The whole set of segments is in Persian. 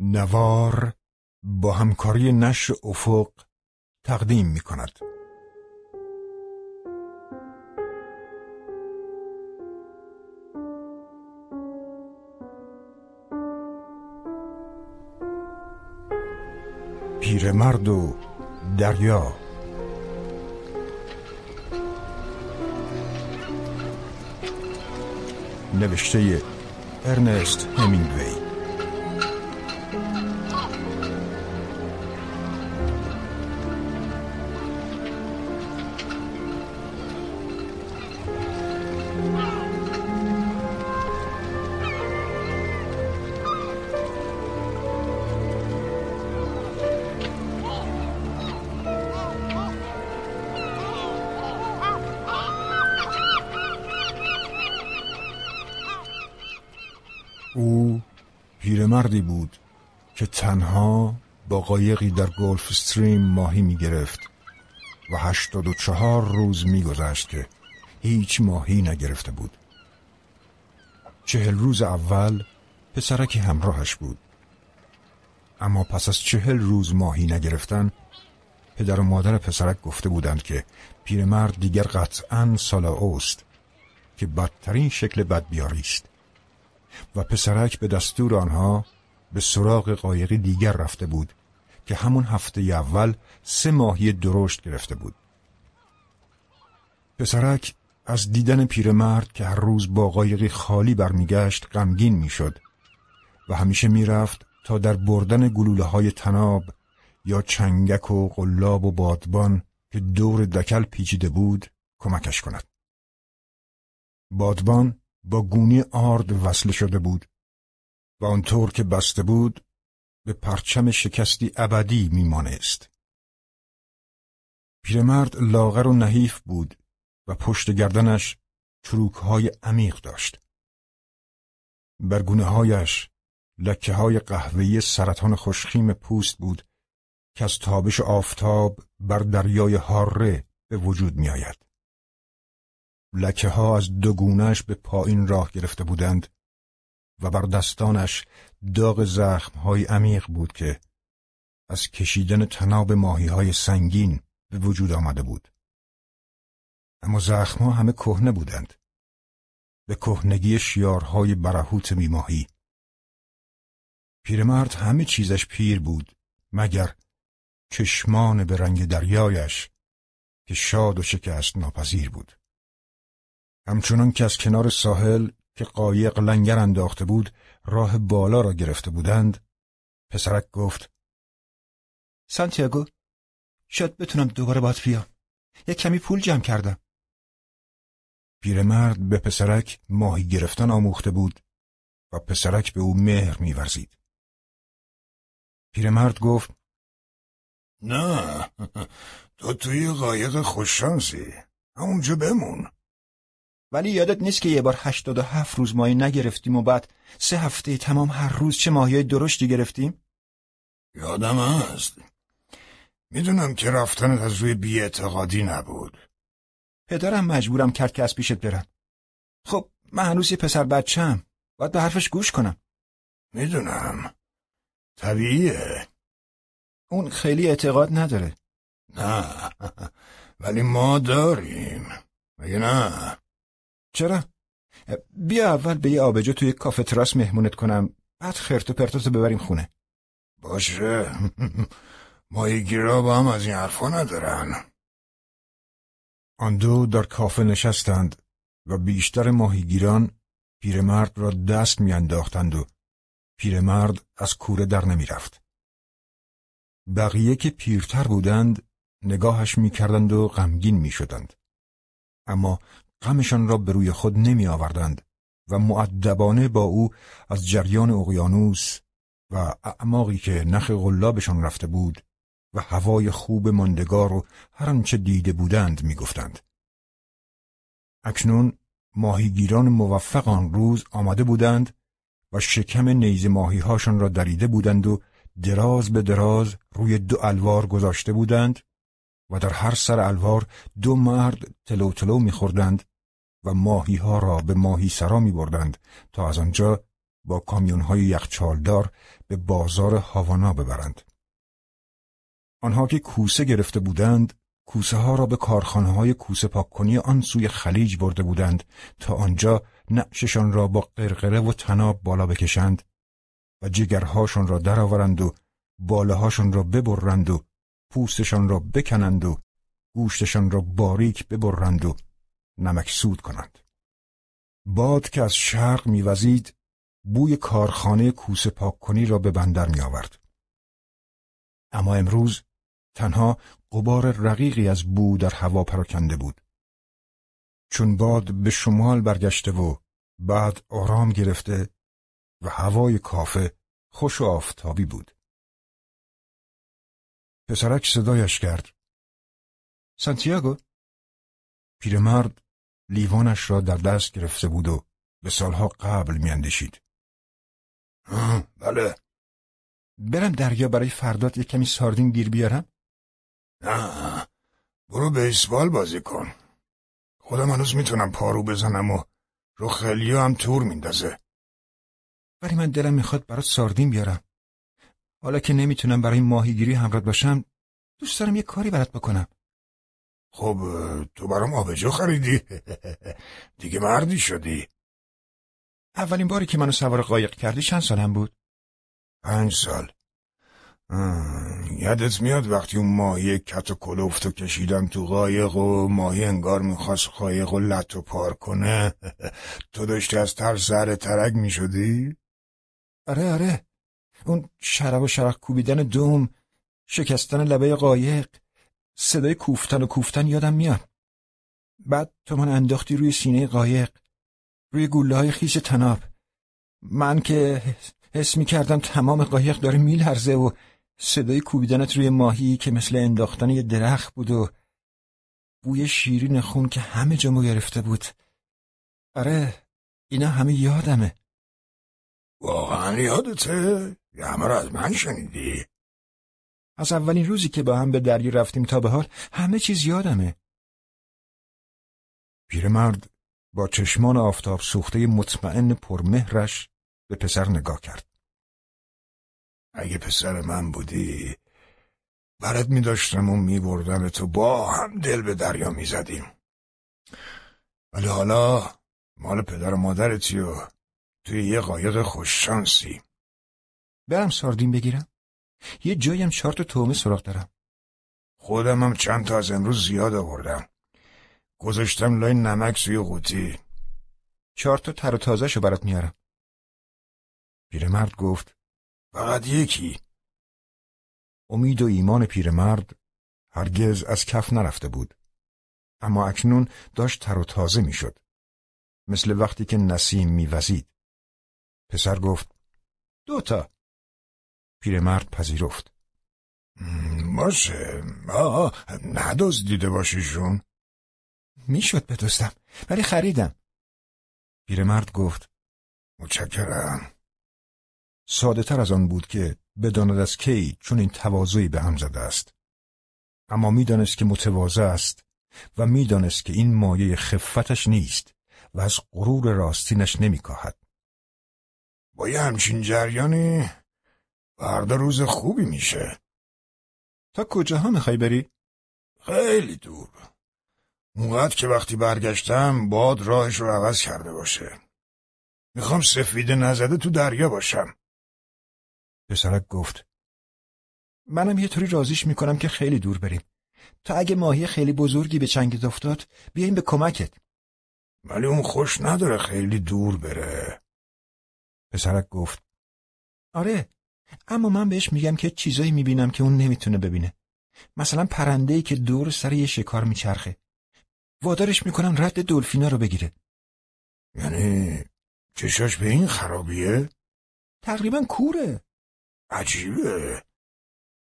نوار با همکاری نشر افق تقدیم می کند. پیرمرد و دریا نوشته ارنست همینگوی او پیرمردی بود که تنها با قایقی در گلف استریم ماهی می گرفت و هشتاد و چهار روز می گذشت که هیچ ماهی نگرفته بود. چهل روز اول پسرکی همراهش بود. اما پس از چهل روز ماهی نگرفتن پدر و مادر پسرک گفته بودند که پیرمرد دیگر قطعا سالا اوست که بدترین شکل بدبیاری است و پسرک به دستور آنها به سراغ قایقی دیگر رفته بود که همون هفته اول سه ماهی درشت گرفته بود. پسرک از دیدن پیرمرد که هر روز با قایقی خالی برمیگشت غمگین می‌شد و همیشه می‌رفت تا در بردن گلوله های تناب یا چنگک و قلاب و بادبان که دور دکل پیچیده بود کمکش کند. بادبان با گونی آرد وصله شده بود و آنطور که بسته بود به پرچم شکستی ابدی میمانست. پیرمرد لاغر و نحیف بود و پشت گردنش چروکهای عمیق داشت. بر گونه هایش لکه های قهوه‌ای سرطان خوشخیم پوست بود که از تابش آفتاب بر دریای هاره به وجود می آید. لکه ها از دو گونهش به پایین راه گرفته بودند و بر دستانش داغ زخم های عمیق بود که از کشیدن تناب ماهی های سنگین به وجود آمده بود. اما زخمها همه کهنه بودند. به کهنگی شیارهای برهوت میماهی. پیرمرد همه چیزش پیر بود مگر چشمان به رنگ دریایش که شاد و شکست ناپذیر بود. همچنان که از کنار ساحل که قایق لنگر انداخته بود راه بالا را گرفته بودند پسرک گفت سانتیاگو شاید بتونم دوباره باد بیام. یک کمی پول جمع کردم. پیرمرد به پسرک ماهی گرفتن آموخته بود و پسرک به او مهر میورزید. پیرمرد گفت نه تو توی قایق خوششانسی. همونجا بمون. ولی یادت نیست که یه بار هشتاد و هفت روز ماهی نگرفتیم و بعد سه هفته تمام هر روز چه ماهی درشتی گرفتیم؟ یادم هست. می‌دونم که رفتنت از روی بیاعتقادی نبود. پدرم مجبورم کرد که از پیشت برم. خب من هنوز یه پسر بچم. باید به حرفش گوش کنم. می‌دونم. طبیعیه. اون خیلی اعتقاد نداره. نه ولی ما داریم. مگه نه؟ چرا؟ بیا اول به یه آبجو توی کافه تراس مهمونت کنم بعد خرت و پرتاتو ببریم خونه باشه ماهیگیرا با هم از این حرفا ندارن آن دو در کافه نشستند و بیشتر ماهیگیران پیرمرد را دست میانداختند و پیرمرد از کوره در نمی‌رفت. بقیه که پیرتر بودند نگاهش می‌کردند و غمگین می‌شدند. اما غمشان را به روی خود نمی آوردند و معدبانه با او از جریان اقیانوس و اعماقی که نخ غلابشان رفته بود و هوای خوب ماندگار و هر آنچه دیده بودند می‌گفتند. اکنون ماهیگیران موفق آن روز آمده بودند و شکم نیز ماهیهاشان را دریده بودند و دراز به دراز روی دو الوار گذاشته بودند و در هر سر الوار دو مرد تلو تلو میخوردند و ماهی ها را به ماهی سرا می بردند تا از آنجا با کامیونهای یخچالدار به بازار هاوانا ببرند. آنها که کوسه گرفته بودند کوسه ها را به کارخانه های کوسه پاککنی آن سوی خلیج برده بودند تا آنجا نعششان را با قرقره و تناب بالا بکشند و جگرهاشان را درآورند و بالهاشان را ببرند و پوستشان را بکنند و گوشتشان را باریک ببرند و نمک سود کنند. باد که از شرق میوزید بوی کارخانه کوسه پاککنی را به بندر می آورد. اما امروز تنها قبار رقیقی از بو در هوا پراکنده بود. چون باد به شمال برگشته و بعد آرام گرفته و هوای کافه خوش و آفتابی بود. پسرک صدایش کرد. سانتیاگو؟ پیرمرد لیوانش را در دست گرفته بود و به سالها قبل میاندیشید. بله. برم دریا برای فردات یک کمی ساردین گیر بیارم؟ نه برو بیسبال بازی کن خودم هنوز می‌تونم پارو بزنم و رو خیلی هم تور میندازه ولی من دلم می‌خواد برات ساردین بیارم حالا که نمی‌تونم برای ماهیگیری همراه باشم دوست دارم یه کاری برات بکنم. خب تو برام آبجو خریدی. دیگه مردی شدی. اولین باری که منو سوار قایق کردی چند سالم بود؟ پنج سال. یادت میاد وقتی اون ماهی کت و کلوفتو کشیدم تو قایق و ماهی انگار می‌خواست قایق و لط و پار کنه؟ تو داشتی از ترس سر ترک می‌شدی؟ آره آره. اون شرب و شرق کوبیدن دوم شکستن لبه قایق صدای کوفتن و کوفتن یادم میاد. بعد تو من انداختی روی سینه قایق روی گوله های خیش تناب من که حس می کردم تمام قایق داره میلرزه و صدای کوبیدنت روی ماهی که مثل انداختن یه درخت بود و بوی شیرین خون که همه جامو گرفته بود. آره اینا همه یادمه. واقعا یادته؟ همه رو از من شنیدی؟ از اولین روزی که با هم به دریا رفتیم تا به حال همه چیز یادمه پیرمرد با چشمان آفتاب سوخته مطمئن پرمهرش به پسر نگاه کرد. اگه پسر من بودی برات می داشتم و می بردم تو با هم دل به دریا می زدیم. ولی حالا مال پدر و مادرتی و توی یه قایق خوششانسی. برم ساردین بگیرم؟ یه جایم چهار تا تومه سراغ دارم. خودم هم چند تا از امروز زیاد آوردم. گذاشتم لای نمک سوی قوطی. چهار تا تر و تازه شو برات میارم. پیرمرد گفت فقط یکی امید و ایمان پیرمرد هرگز از کف نرفته بود اما اکنون داشت تر و تازه می‌شد مثل وقتی که نسیم میوزید پسر گفت دوتا پیرمرد پذیرفت. باشه. ندوز دیده باشیشون می‌شد بدوستم ولی خریدم. پیرمرد گفت متشکرم. ساده تر از آن بود که بداند از کی چون این تواضعی به هم زده است. اما می‌دانست که متواضع است و می‌دانست که این مایه خفتش نیست و از غرور راستینش نمیکاهد. با یه همچین جریانی فردا روز خوبی میشه. تا کجاها می‌خوای بری؟ خیلی دور. اونقدر که وقتی برگشتم باد راهش رو عوض کرده باشه. می‌خوام سفیده نزده تو دریا باشم. پسرک گفت منم یه طوری رازیش می‌کنم که خیلی دور بریم تا اگه ماهی خیلی بزرگی به چنگت افتاد بیایم به کمکت ولی اون خوش نداره خیلی دور بره پسرک گفت آره اما من بهش میگم که چیزایی می‌بینم که اون نمی‌تونه ببینه. مثلا پرندهی که دور سر یه شکار میچرخه. وادارش می‌کنم رد دلفینا رو بگیره. یعنی چشاش به این خرابیه؟ تقریبا کوره. عجیبه.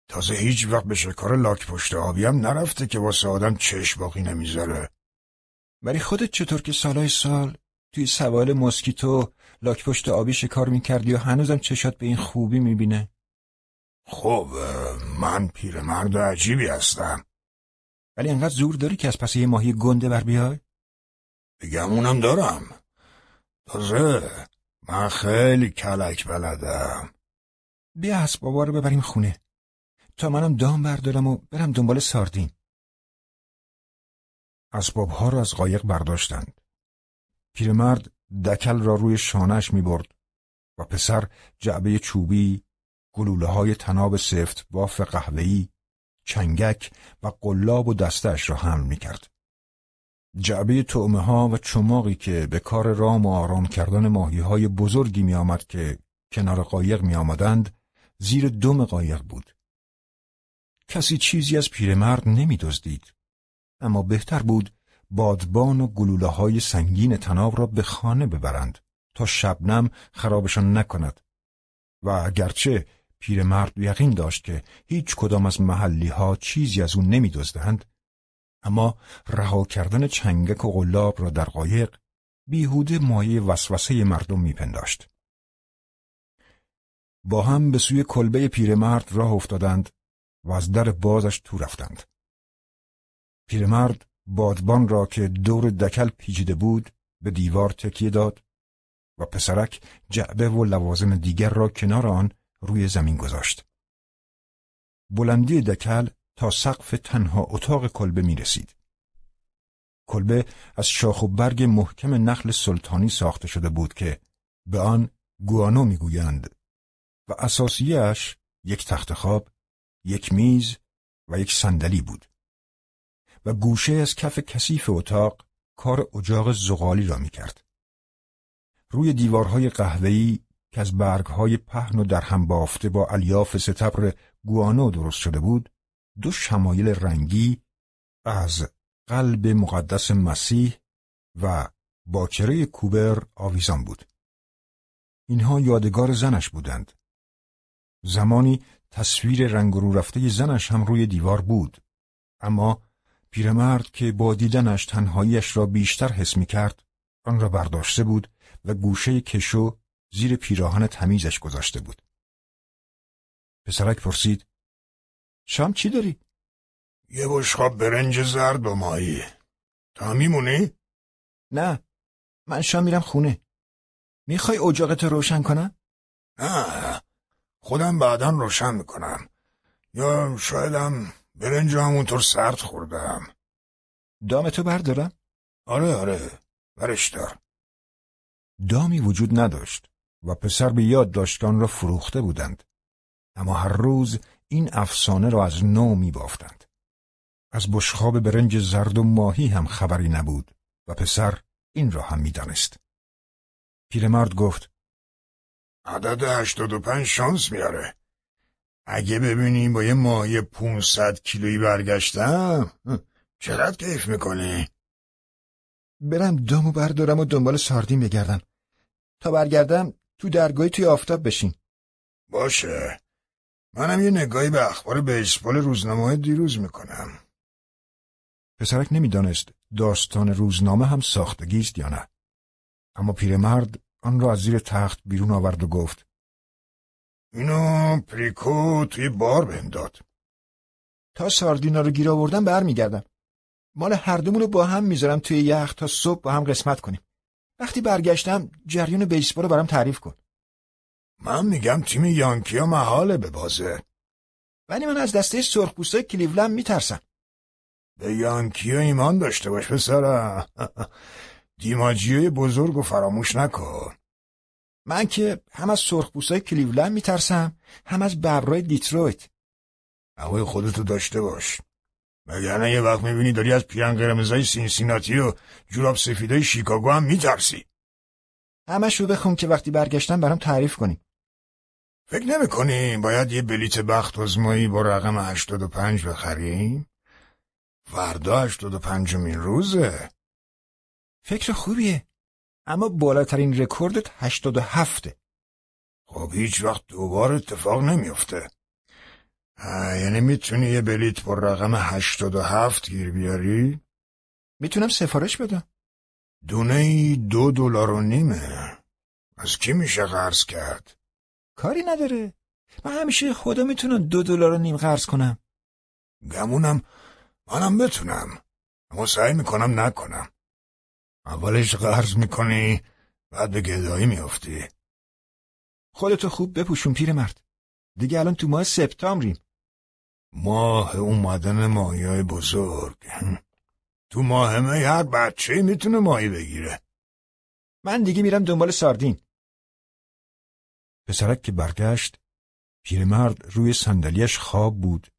تازه هیچ وقت به شکار لاک پشت آبی هم نرفته که واسه آدم چشم باقی نمی‌ذاره. ولی خودت چطور که سالای سال توی سوال مسکیتو لاک پشت آبی شکار می‌کردی و هنوزم چشات به این خوبی می‌بینه؟ خب من پیرمرد عجیبی هستم. ولی انقدر زور داری که از پس یه ماهی گنده بر بیای؟ بگم اونم دارم. تازه من خیلی کلک بلدم. بیا اسبابا رو ببریم خونه. تا منم دام بردارم و برم دنبال ساردین. اسبابها را از قایق برداشتند. پیرمرد دکل را روی شانش می برد و پسر جعبه چوبی گلوله های تناب سفت باف قهوه‌ای چنگک و قلاب و دستش را حمل می کرد. جعبه تعمه ها و چماقی که به کار رام و آرام کردن ماهی های بزرگی می آمد که کنار قایق می آمدند زیر دم قایق بود. کسی چیزی از پیرمرد نمی دزدید. اما بهتر بود بادبان و گلوله های سنگین تناب را به خانه ببرند تا شبنم خرابشان نکند و اگرچه پیرمرد یقین داشت که هیچ کدام از محلی ها چیزی از او نمی دزدند اما رها کردن چنگک و غلاب را در قایق بیهوده مایه وسوسه مردم میپنداشت. با هم به سوی کلبه پیرمرد راه افتادند و از در بازش تو رفتند. پیرمرد بادبان را که دور دکل پیچیده بود به دیوار تکیه داد و پسرک جعبه و لوازم دیگر را کنار آن روی زمین گذاشت. بلندی دکل تا سقف تنها اتاق کلبه می رسید. کلبه از شاخ و برگ محکم نخل سلطانی ساخته شده بود که به آن گوانو می‌گویند و اساسیش یک تخت خواب، یک میز و یک صندلی بود. و گوشه از کف کثیف اتاق کار اجاق زغالی را می‌کرد. روی دیوارهای قهوه‌ای که از برگهای پهن و در هم بافته با الیاف ستبر گوانو درست شده بود، دو شمایل رنگی از قلب مقدس مسیح و باکره کوبر آویزان بود. اینها یادگار زنش بودند. زمانی تصویر رنگ رو رفته زنش هم روی دیوار بود، اما پیرمرد که با دیدنش تنهاییش را بیشتر حس می کرد، آن را برداشته بود و گوشه کشو زیر پیراهن تمیزش گذاشته بود. پسرک پرسید شام چی داری؟ یه بشخاب برنج زرد و مایی. تا میمونی؟ نه من شام میرم خونه. می‌خوای اجاقت روشن کنم؟ نه خودم بعدا روشن می‌کنم. یا شایدم برنج همونطور سرد خوردم. دامتو بردارم؟ آره آره برش دار. دامی وجود نداشت و پسر به یاد داشتان را فروخته بودند. اما هر روز این افسانه را از نو می بافتند. از بشخاب برنج زرد و ماهی هم خبری نبود و پسر این را هم می‌دانست. پیرمرد گفت عدد هشتاد و پنج شانس میاره. اگه ببینیم با یه ماهی پونصد کیلویی برگشتم چقدر کیف می‌کنی؟ برم دامو بردارم و دنبال ساردین بگردم. تا برگردم تو درگاهی توی آفتاب بشین. باشه. منم یه نگاهی به اخبار بیسبال روزنامه دیروز می‌کنم. پسرک نمی‌دانست داستان روزنامه هم ساختگی است یا نه. اما پیرمرد آن را از زیر تخت بیرون آورد و گفت اینو پریکو توی بار بهم داد. تا ساردینا رو گیر آوردم برمیگردم. مال هر دومون رو با هم می‌ذارم توی یخ تا صبح با هم قسمت کنیم. وقتی برگشتم جریان بیسبال رو برام تعریف کن. من میگم تیم یانکیا محاله به بازه. ولی من از دسته سرخپوستای کلیولند میترسم. به یانکیا ایمان داشته باش پسرم. دیماجیوی بزرگ و فراموش نکن. من که هم از سرخپوستای کلیولند میترسم هم از ببرای دیترویت. هوای خودتو داشته باش. مگر یه وقت می‌بینی داری از پیرن قرمزای سینسیناتی و جوراب سفیدای شیکاگو هم میترسی. همش رو بخون که وقتی برگشتم برام تعریف کنی. فکر نمی باید یه بلیت بخت آزمایی با رقم 85 بخریم؟ فردا 85 مین روزه. فکر خوبیه. اما بالاترین رکوردت 87 خب هیچ وقت دوبار اتفاق نمیافته. یعنی می‌تونی یه بلیت با رقم 87 گیر بیاری؟ می‌تونم سفارش بدم. دونه ای دو دلار و نیمه. از کی میشه قرض کرد؟ کاری نداره. من همیشه خدا می‌تونم دو دلار و نیم قرض کنم. گمونم منم بتونم. اما سعی می‌کنم نکنم. اولش قرض می‌کنی بعد به گدایی میافتی. خودتو خوب بپوشون پیرمرد دیگه الان تو ماه سپتامبریم ماه اومدن ماهی بزرگ. تو ماه می هر بچه می‌تونه ماهی بگیره. من دیگه میرم دنبال ساردین. پسرک که برگشت پیرمرد روی صندلیاش خواب بود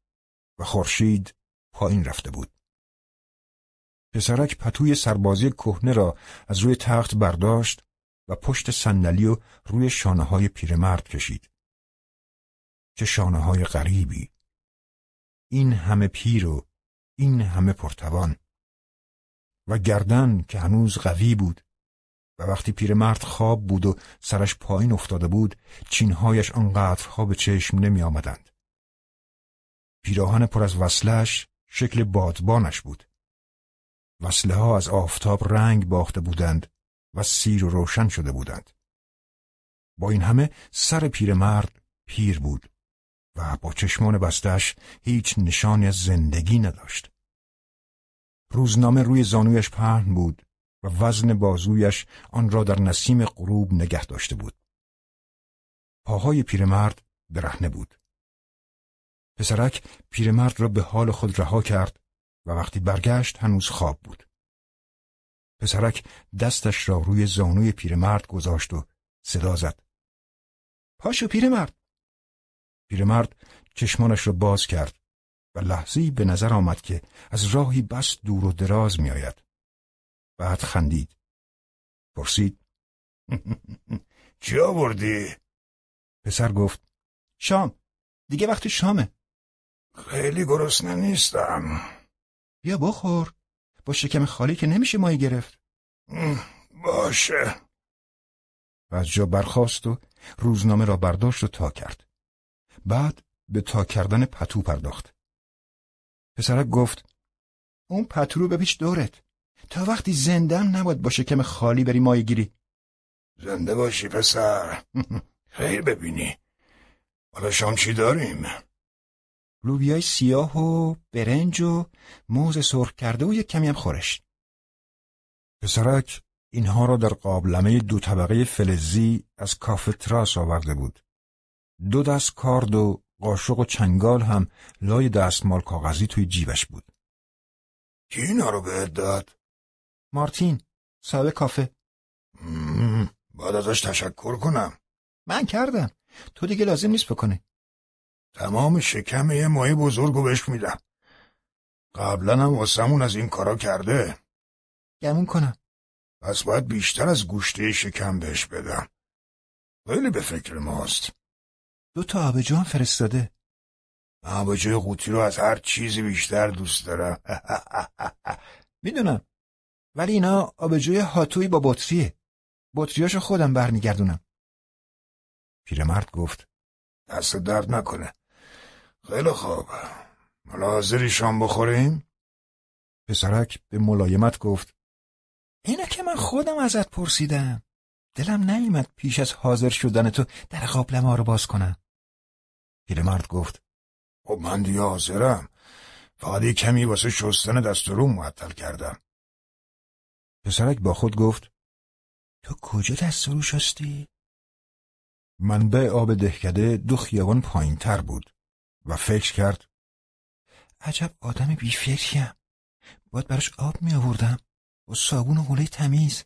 و خورشید پایین رفته بود. پسرک پتوی سربازی کهنه را از روی تخت برداشت و پشت صندلی و روی شانه های پیرمرد کشید. چه شانه های غریبی! این همه پیر و این همه پرتوان و گردن که هنوز قوی بود و وقتی پیرمرد خواب بود و سرش پایین افتاده بود چینهایش آنقدرها به چشم نمی آمدند. پیراهن پر از وصلش شکل بادبانش بود. وصله ها از آفتاب رنگ باخته بودند و سیر و روشن شده بودند. با این همه سر پیرمرد پیر بود و با چشمان بستش هیچ نشانی از زندگی نداشت. روزنامه روی زانویش پهن بود و وزن بازویش آن را در نسیم غروب نگه داشته بود. پاهای پیرمرد برهنه بود. پسرک پیرمرد را به حال خود رها کرد و وقتی برگشت هنوز خواب بود. پسرک دستش را روی زانوی پیرمرد گذاشت و صدا زد. پاشو پیرمرد. پیرمرد چشمانش را باز کرد و لحظی به نظر آمد که از راهی بس دور و دراز می آید. بعد خندید. پرسید. چی آوردی؟ پسر گفت. شام. دیگه وقت شامه. خیلی گرسنه نیستم. بیا بخور. با شکم خالی که نمیشه ماهی گرفت. باشه. و از جا برخاست و روزنامه را برداشت و تا کرد. بعد به تا کردن پتو پرداخت. پسرک گفت اون پتو رو بپیچ دورت. تا وقتی زندم نباید با شکم خالی بری ماهی گیری. زنده باشی پسر. خیر ببینی. حالا شام چی داریم؟ لوبیای سیاه و برنج و موز سرخ کرده و یک کمی هم خورش. پسرک اینها را در قابلمه دو طبقه فلزی از کافه تراس آورده بود. دو دست کارد و قاشق و چنگال هم لای دستمال کاغذی توی جیبش بود. کی اینا رو بهت داد؟ مارتین، صاحب کافه. باید ازش تشکر کنم. من کردم. تو دیگه لازم نیست بکنه. تمام شکم یه ماهی بزرگو بهش میدم. قبلا هم واسمون از این کارا کرده. گمون کنم. پس باید بیشتر از گوشته شکم بهش بدم. خیلی به فکر ماست. دو تا آبجو هم فرستاده. آبجوی قوطی رو از هر چیزی بیشتر دوست دارم. می‌دونم. ولی اینا آبجوی هاتوی با بطریه. بطریاشو خودم برمیگردونم. پیرمرد گفت. دست درد نکنه. خیلی خوب. حالا حاضری شام بخوریم؟ پسرک به ملایمت گفت. اینا که من خودم ازت پرسیدم. دلم نیومد پیش از حاضر شدن تو در قابلمه رو باز کنم. پیرمرد گفت. خب من دیگه حاضرم. فقط یه کمی واسه شستن دست رو معطل کردم. پسرک با خود گفت. تو کجا دست رو شستی؟ منبع آب دهکده دو خیابان پایین تر بود و فکر کرد. عجب آدم بیفکریم. باید براش آب می آوردم. با صابون و حوله تمیز.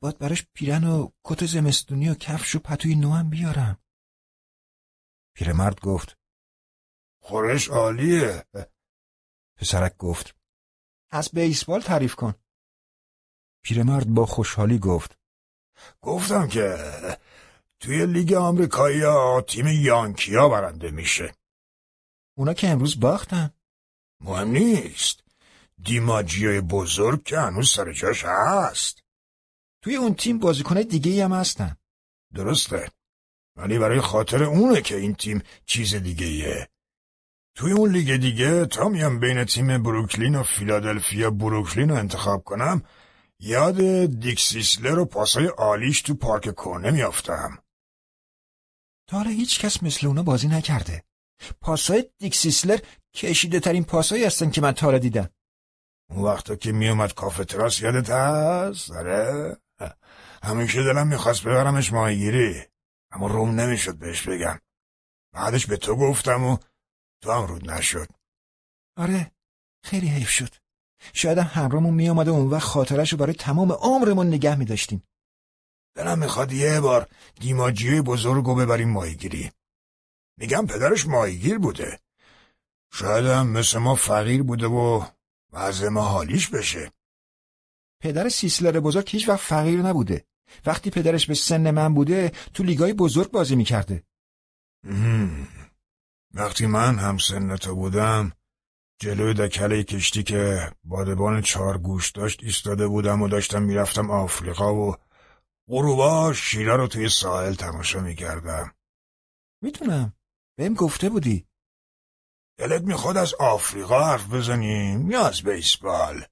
باید براش پیرن و کت زمستونی و کفش و پتوی نوام بیارم. پیرمرد گفت. خورش عالیه. پسرک گفت. از بیسبال تعریف کن. پیرمرد با خوشحالی گفت. گفتم که توی لیگ آمریکایی ها تیم یانکیا برنده میشه. اونا که امروز باختن. مهم نیست. دیماجیای بزرگ که هنوز سر جاش هست. توی اون تیم بازیکنای دیگه هم هستن. درسته. ولی برای خاطر اونه که این تیم چیز دیگه یه. توی اون لیگ دیگه تا میام بین تیم بروکلین و فیلادلفیا بروکلین رو انتخاب کنم یاد دیک سیسلر و پاسای عالیش تو پارک کهنه میافتم. تا حالا هیچ کس مثل اونا بازی نکرده. پاسای دیک سیسلر کشیده ترین پاسایی هستن که من تا حالا دیدم. اون وقتا که میومد کافه تراس یادت هست؟ آره؟ همیشه دلم می‌خواست ببرمش ماهیگیری. اما روم نمی‌شد بهش بگم بعدش به تو گفتم و تو هم رود نشد آره خیلی حیف شد شاید هم همرامون می آمده اون وقت خاطرش رو برای تمام عمرمون نگه می داشتیم دلم می‌خواد یه بار دیماجی بزرگ رو ببریم ماهیگیری. میگم پدرش ماهیگیر بوده. شاید هم مثل ما فقیر بوده و وضع ما حالیش بشه. پدر سیسلر بزرگ هیچ وقت فقیر نبوده. وقتی پدرش به سن من بوده تو لیگای بزرگ بازی می‌کرده. وقتی من هم سن تو بودم جلوی دکله کشتی که بادبان چهار گوش داشت ایستاده بودم و داشتم می‌رفتم آفریقا و غروبا شیره رو توی ساحل تماشا می‌کردم. می‌تونم بهم گفته بودی. دلت می‌خواد از آفریقا حرف بزنیم یا از بیسبال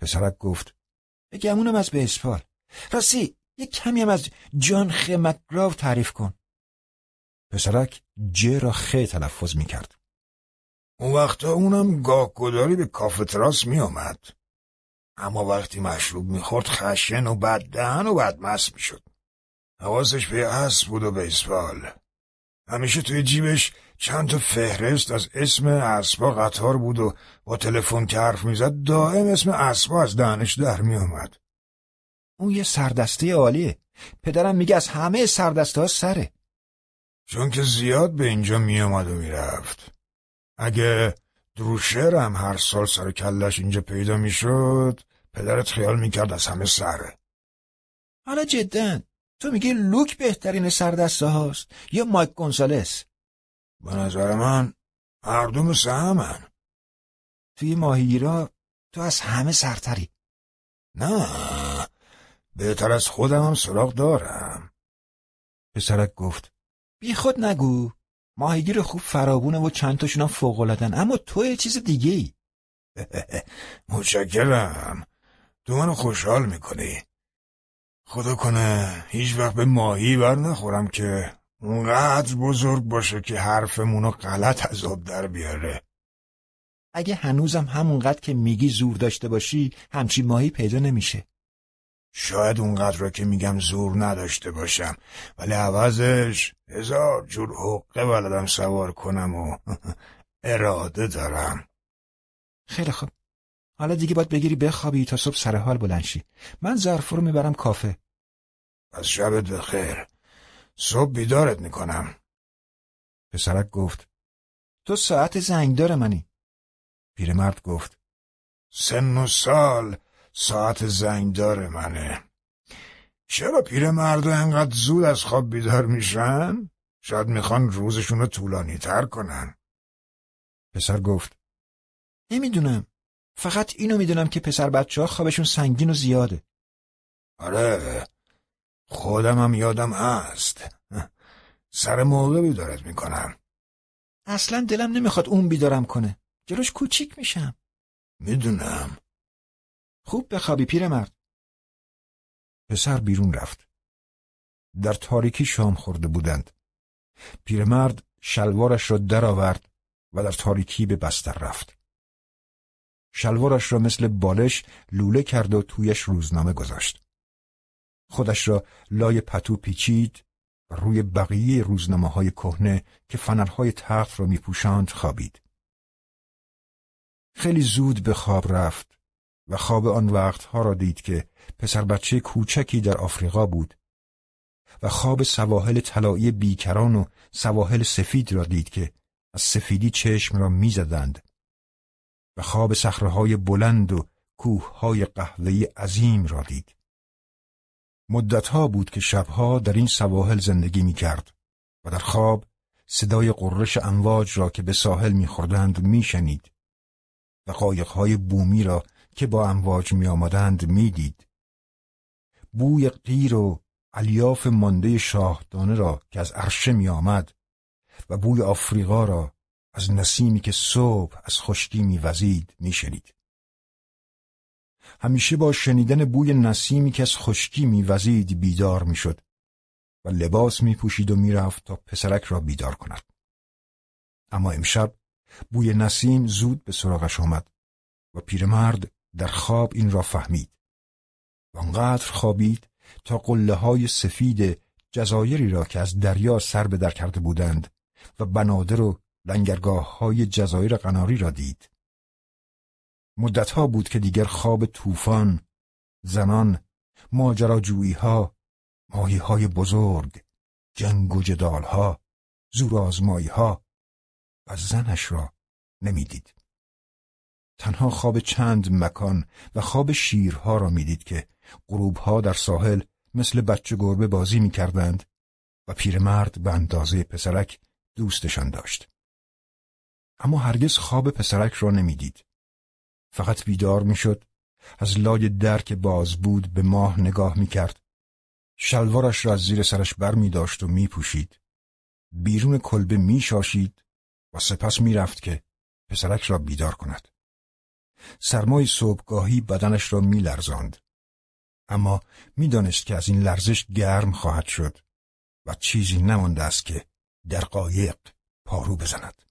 پسرک گفت بگمونم از بیسبال راستی یه کمی هم از جان خ مکگراو تعریف کن. پسرک ج را خ تلفظ می‌کرد. اون وقتا اونم گاه گداری به کافه تراس میامد اما وقتی مشروب می‌خورد خشن و بددهن و بدمست می‌شد. حواسش به اسب بود و بیسبال. همیشه توی جیبش چند تا فهرست از اسم اسبا قطار بود و با تلفن که حرف می‌زد دائم اسم اسبا از دهنش در میآمد. اون یه سردسته عالیه. پدرم میگه از همه سردسته ها سره. چون که زیاد به اینجا میآمد و می‌رفت. اگه دروشر هم هر سال سر کلش اینجا پیدا می‌شد. پدرت خیال می‌کرد از همه سره. حالا جدا تو میگی لوک بهترین سردسته هاست یا مایک گونسالس؟ به نظر من هر دو مثل همن توی ماهیگیرا تو از همه سرتری. نه بهتر از خودم هم سراغ دارم. پسرک گفت بی خود نگو. ماهیگیر خوب فرابونه و چند تاشون هم فوقلادن اما تو یه چیز دیگه ای متشکرم. تو منو خوشحال می‌کنی. خدا کنه هیچ وقت به ماهی بر نخورم که اونقدر بزرگ باشه که حرفمونو غلط از آب در بیاره. اگه هنوزم همونقدر که میگی زور داشته باشی همچی ماهی پیدا نمیشه. شاید اونقدر را که میگم زور نداشته باشم ولی عوضش هزار جور حقه بلدم سوار کنم و اراده دارم. خیلی خوب. حالا دیگه باید بگیری بخوابی تا صبح سر حال بلنشی من ظرف رو می‌برم کافه. از شبت بخیر. صبح بیدارت می‌کنم. پسرک گفت تو ساعت زنگدار منی. پیرمرد گفت سن و سال ساعت زنگدار منه. چرا پیرمردا انقدر زود از خواب بیدار میشن؟ شاید می‌خوان روزشون رو طولانی تر کنن. پسر گفت نمی‌دونم. فقط اینو می‌دونم که پسر بچه ها خوابشون سنگین و زیاده. آره خودم هم یادم هست. سر موقع بیدارت می‌کنم. اصلا دلم نمی‌خواد اون بیدارم کنه. جلوش کوچیک میشم. می‌دونم. خوب بخوابی پیرمرد. پسر بیرون رفت. در تاریکی شام خورده بودند. پیرمرد شلوارش را درآورد و در تاریکی به بستر رفت. شلوارش را مثل بالش لوله کرد و تویش روزنامه گذاشت. خودش را لای پتو پیچید و روی بقیه روزنامه های کهنه که فنرهای تخت را میپوشاند خوابید. خیلی زود به خواب رفت. و خواب آن وقتها را دید که پسر بچه کوچکی در آفریقا بود و خواب سواحل طلایی بیکران و سواحل سفید را دید که از سفیدی چشم را می‌زدند و خواب صخره‌های بلند و کوههای قهوه‌ای عظیم را دید. مدتها بود که شبها در این سواحل زندگی می کرد و در خواب صدای قررش امواج را که به ساحل میخوردند میشنید و قایقهای بومی را که با امواج می آمدند می دید. بوی قیر و الیاف مانده شاهدانه را که از عرشه می آمد و بوی آفریقا را از نسیمی که صبح از خشکی میوزید میشنید. همیشه با شنیدن بوی نسیمی که از خشکی میوزید بیدار می‌شد و لباس میپوشید و می‌رفت تا پسرک را بیدار کند. اما امشب بوی نسیم زود به سراغش آمد و پیرمرد در خواب این را فهمید. و خوابید تا قله های سفید جزایری را که از دریا سر به در کرده بودند و بنادر و لنگرگاه های جزایر قناری را دید. مدتها بود که دیگر خواب طوفان، زنان، ماجراجویی ها، ماهی های بزرگ، جنگ و جدال ها، ها و زنش را نمی‌دید. تنها خواب چند مکان و خواب شیرها را می‌دید که غروبها در ساحل مثل بچه گربه بازی می‌کردند و پیرمرد به اندازه پسرک دوستشان داشت. اما هرگز خواب پسرک را نمی‌دید. فقط بیدار می‌شد از لای در که باز بود به ماه نگاه می‌کرد. شلوارش را از زیر سرش بر می داشت و می پوشید. بیرون کلبه می شاشید و سپس می رفت که پسرک را بیدار کند. سرمای صبحگاهی بدنش را می لرزاند. اما می‌دانست که از این لرزش گرم خواهد شد و چیزی نمانده است که در قایق پارو بزند.